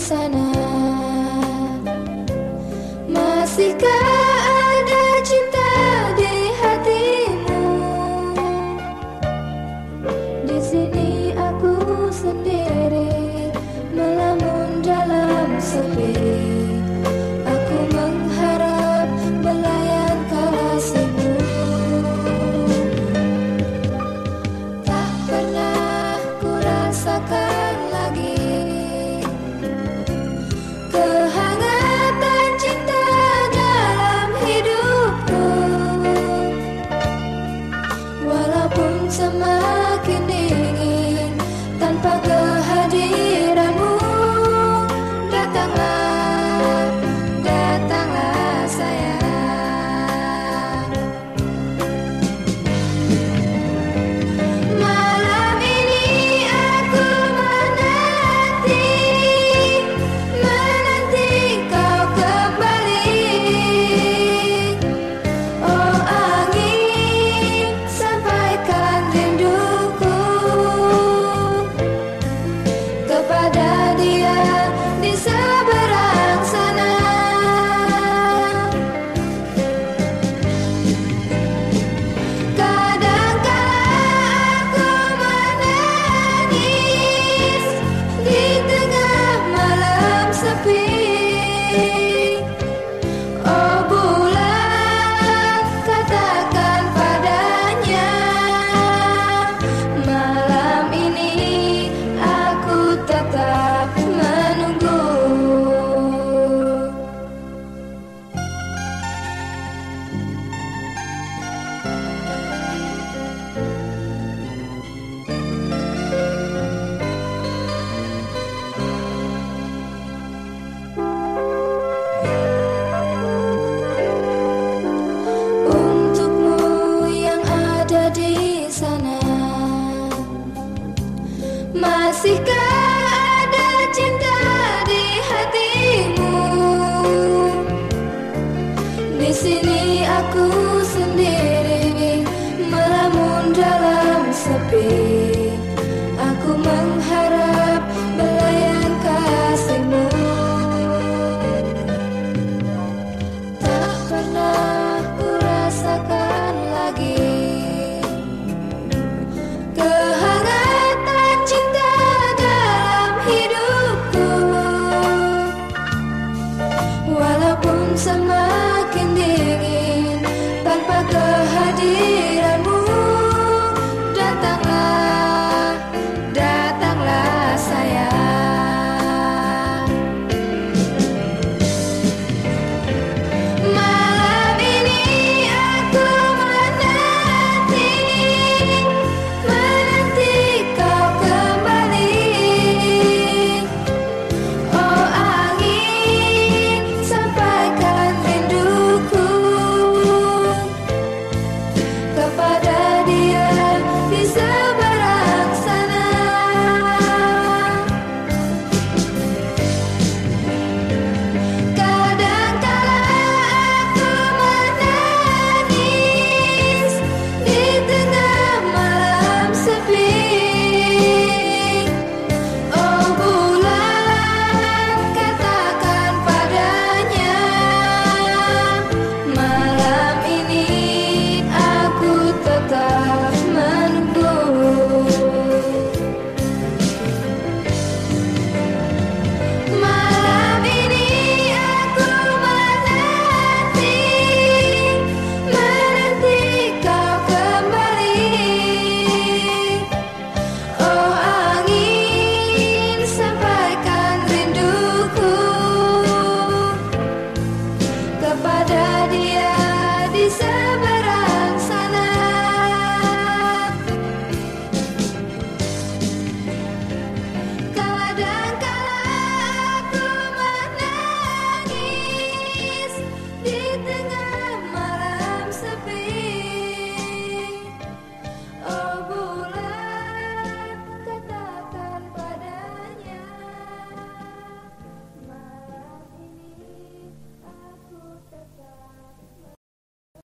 sana. Masih masihkah